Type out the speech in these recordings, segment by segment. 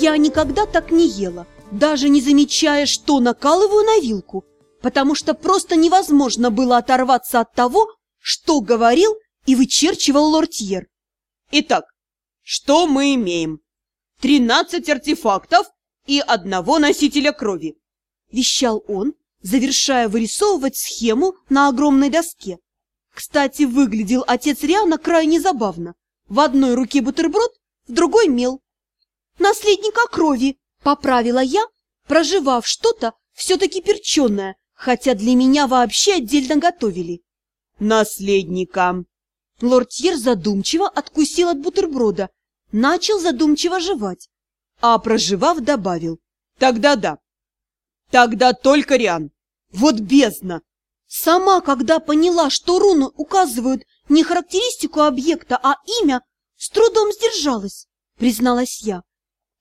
Я никогда так не ела, даже не замечая, что накалываю на вилку, потому что просто невозможно было оторваться от того, что говорил и вычерчивал лортьер. Итак, что мы имеем? Тринадцать артефактов и одного носителя крови. Вещал он, завершая вырисовывать схему на огромной доске. Кстати, выглядел отец Риана крайне забавно. В одной руке бутерброд, в другой мел. «Наследника крови!» — поправила я, проживав что-то все-таки перченое, хотя для меня вообще отдельно готовили. «Наследника!» Лортьер задумчиво откусил от бутерброда, начал задумчиво жевать, а проживав добавил. «Тогда да. Тогда только Риан. Вот бездна!» Сама, когда поняла, что руны указывают не характеристику объекта, а имя, с трудом сдержалась, призналась я.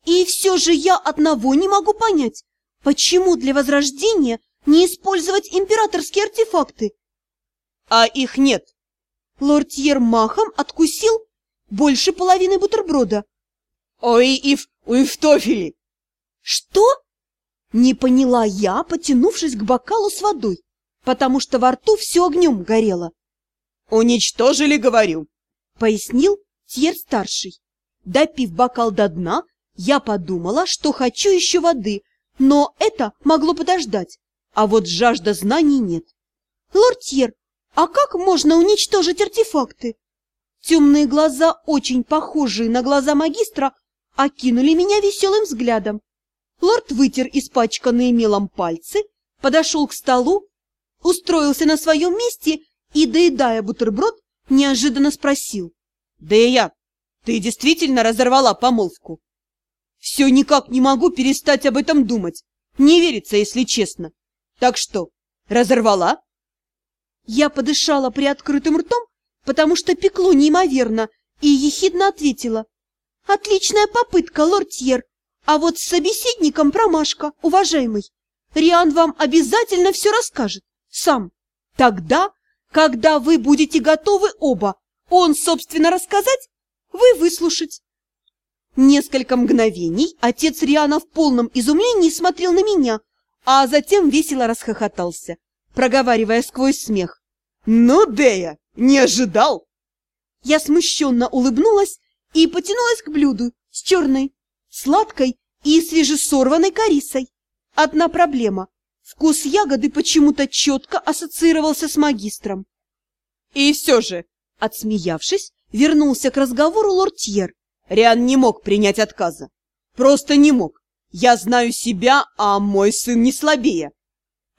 И все же я одного не могу понять, почему для возрождения не использовать императорские артефакты? А их нет. Лортьер махом откусил больше половины бутерброда. Ой, ив, уифтофили! Что? Не поняла я, потянувшись к бокалу с водой потому что во рту все огнем горело. «Уничтожили, говорю», — пояснил Тьер-старший. Допив бокал до дна, я подумала, что хочу еще воды, но это могло подождать, а вот жажда знаний нет. «Лорд Тьер, а как можно уничтожить артефакты?» Темные глаза, очень похожие на глаза магистра, окинули меня веселым взглядом. Лорд вытер испачканные мелом пальцы, подошел к столу устроился на своем месте и, доедая бутерброд, неожиданно спросил. «Да я, ты действительно разорвала помолвку?» «Все никак не могу перестать об этом думать. Не верится, если честно. Так что, разорвала?» Я подышала приоткрытым ртом, потому что пекло неимоверно, и ехидно ответила. «Отличная попытка, лортьер, а вот с собеседником промашка, уважаемый. Риан вам обязательно все расскажет сам. Тогда, когда вы будете готовы оба, он, собственно, рассказать, вы выслушать. Несколько мгновений отец Риана в полном изумлении смотрел на меня, а затем весело расхохотался, проговаривая сквозь смех. «Ну, Дея, не ожидал!» Я смущенно улыбнулась и потянулась к блюду с черной, сладкой и свежесорванной корисой. Одна проблема. Вкус ягоды почему-то четко ассоциировался с магистром. И все же, отсмеявшись, вернулся к разговору лортьер. Риан не мог принять отказа. Просто не мог. Я знаю себя, а мой сын не слабее.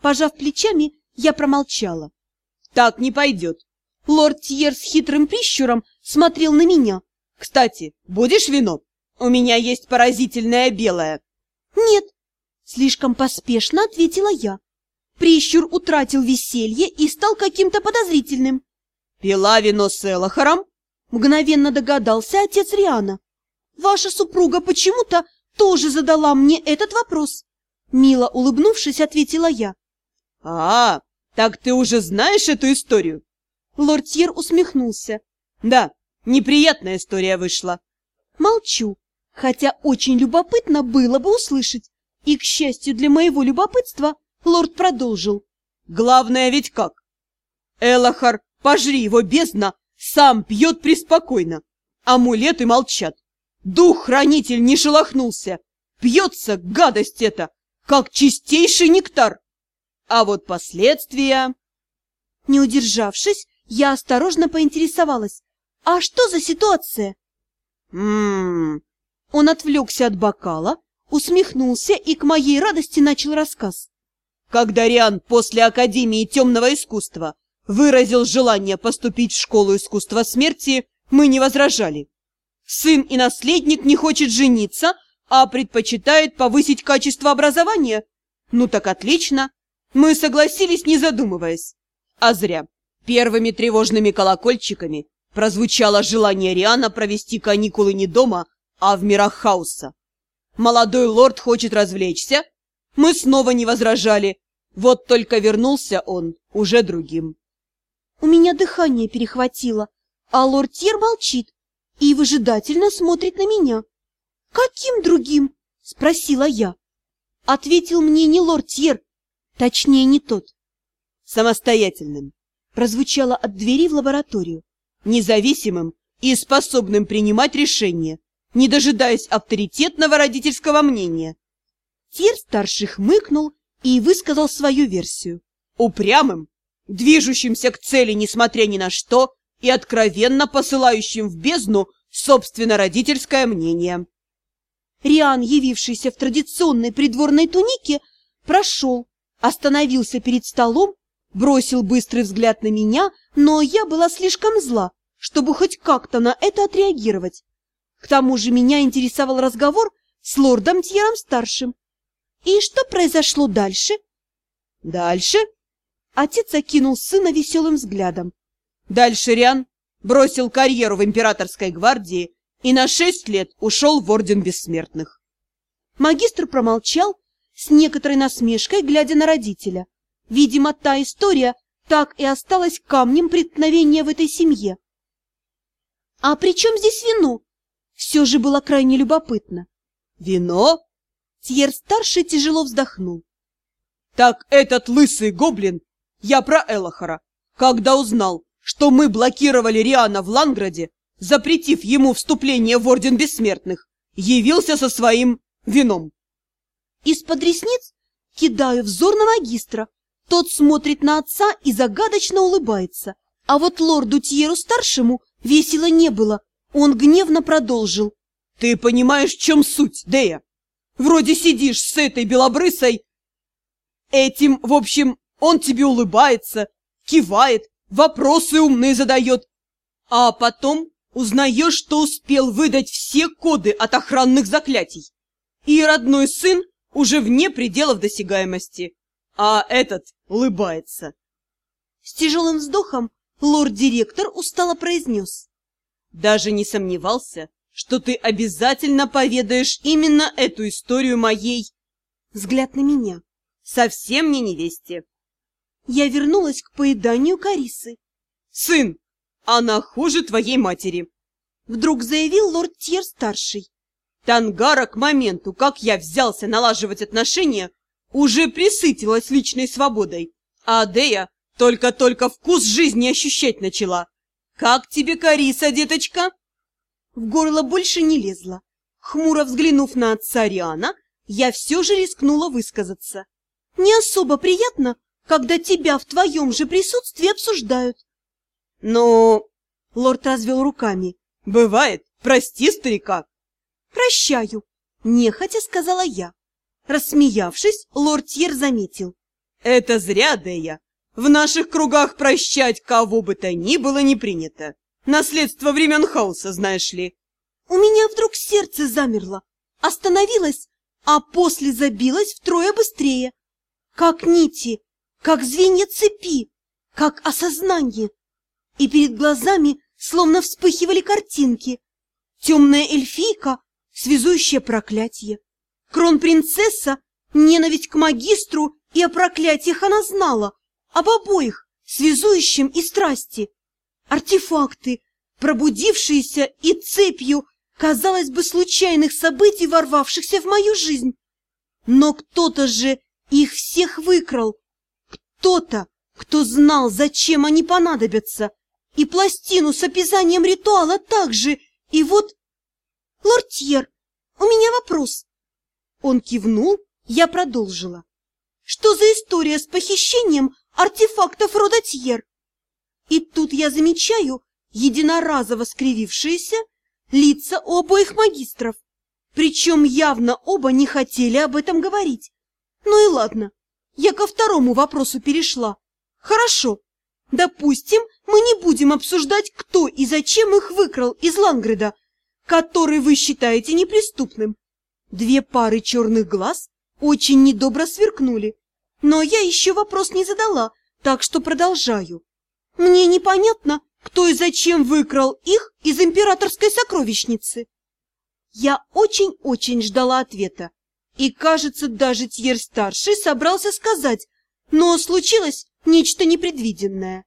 Пожав плечами, я промолчала. Так не пойдет. Лорд Тьер с хитрым прищуром смотрел на меня. Кстати, будешь вино? У меня есть поразительное белое. Нет, Слишком поспешно ответила я. Прищур утратил веселье и стал каким-то подозрительным. «Пила вино с Элохором?» Мгновенно догадался отец Риана. «Ваша супруга почему-то тоже задала мне этот вопрос». Мило улыбнувшись, ответила я. «А, так ты уже знаешь эту историю?» Лортьер усмехнулся. «Да, неприятная история вышла». Молчу, хотя очень любопытно было бы услышать, и, к счастью для моего любопытства, лорд продолжил. Главное ведь как? Элохар, пожри его бездна, сам пьет преспокойно. Амулеты молчат. Дух-хранитель не шелохнулся. Пьется гадость эта, как чистейший нектар. А вот последствия... Не удержавшись, я осторожно поинтересовалась. А что за ситуация? Ммм... Он отвлекся от бокала, усмехнулся и к моей радости начал рассказ. Когда Риан после Академии темного искусства выразил желание поступить в школу искусства смерти, мы не возражали. Сын и наследник не хочет жениться, а предпочитает повысить качество образования. Ну так отлично. Мы согласились, не задумываясь. А зря. Первыми тревожными колокольчиками прозвучало желание Риана провести каникулы не дома, а в мирах хаоса. Молодой лорд хочет развлечься. Мы снова не возражали. Вот только вернулся он уже другим. У меня дыхание перехватило, а лорд Тир молчит и выжидательно смотрит на меня. «Каким другим?» Спросила я. Ответил мне не лорд Тьер, точнее не тот. Самостоятельным. Прозвучало от двери в лабораторию. Независимым и способным принимать решения, не дожидаясь авторитетного родительского мнения. Тир старший хмыкнул и высказал свою версию. Упрямым, движущимся к цели несмотря ни на что и откровенно посылающим в бездну собственно родительское мнение. Риан, явившийся в традиционной придворной тунике, прошел, остановился перед столом, бросил быстрый взгляд на меня, но я была слишком зла, чтобы хоть как-то на это отреагировать. К тому же меня интересовал разговор с лордом Тьером-старшим. И что произошло дальше? Дальше? Отец окинул сына веселым взглядом. Дальше Риан бросил карьеру в императорской гвардии и на шесть лет ушел в Орден Бессмертных. Магистр промолчал, с некоторой насмешкой глядя на родителя. Видимо, та история так и осталась камнем преткновения в этой семье. «А при чем здесь вино?» Все же было крайне любопытно. «Вино?» Тьер-старший тяжело вздохнул. «Так этот лысый гоблин, я про Элохора, когда узнал, что мы блокировали Риана в Ланграде, запретив ему вступление в Орден Бессмертных, явился со своим вином». Из-под ресниц кидаю взор на магистра. Тот смотрит на отца и загадочно улыбается. А вот лорду Тьеру-старшему Весело не было. Он гневно продолжил. Ты понимаешь, в чем суть, Дея? Вроде сидишь с этой белобрысой. Этим, в общем, он тебе улыбается, кивает, вопросы умные задает. А потом узнаешь, что успел выдать все коды от охранных заклятий. И родной сын уже вне пределов досягаемости. А этот улыбается. С тяжелым вздохом Лорд-директор устало произнес. Даже не сомневался, что ты обязательно поведаешь именно эту историю моей... Взгляд на меня. Совсем не невесте. Я вернулась к поеданию Карисы. Сын, она хуже твоей матери. Вдруг заявил лорд Тьер-старший. Тангара к моменту, как я взялся налаживать отношения, уже присытилась личной свободой, а Адея только-только вкус жизни ощущать начала. Как тебе Кариса, деточка? В горло больше не лезла. Хмуро взглянув на отца Риана, я все же рискнула высказаться. Не особо приятно, когда тебя в твоем же присутствии обсуждают. Но... Лорд развел руками. Бывает, прости старика. Прощаю, нехотя сказала я. Рассмеявшись, лорд Тьер заметил. Это зря, Дея. В наших кругах прощать кого бы то ни было не принято. Наследство времен хаоса, знаешь ли. У меня вдруг сердце замерло, остановилось, а после забилось втрое быстрее. Как нити, как звенья цепи, как осознание. И перед глазами словно вспыхивали картинки. Темная эльфийка, связующее проклятие. Кронпринцесса, ненависть к магистру и о проклятиях она знала, об обоих, связующем и страсти. Артефакты, пробудившиеся и цепью, казалось бы, случайных событий, ворвавшихся в мою жизнь. Но кто-то же их всех выкрал. Кто-то, кто знал, зачем они понадобятся. И пластину с описанием ритуала также. И вот... Лортьер, у меня вопрос. Он кивнул, я продолжила. Что за история с похищением артефактов рода Тьер. И тут я замечаю единоразово скривившиеся лица у обоих магистров. Причем явно оба не хотели об этом говорить. Ну и ладно, я ко второму вопросу перешла. Хорошо, допустим, мы не будем обсуждать, кто и зачем их выкрал из Лангреда, который вы считаете неприступным. Две пары черных глаз очень недобро сверкнули. Но я еще вопрос не задала, так что продолжаю. Мне непонятно, кто и зачем выкрал их из императорской сокровищницы. Я очень-очень ждала ответа. И, кажется, даже Тьер-старший собрался сказать, но случилось нечто непредвиденное.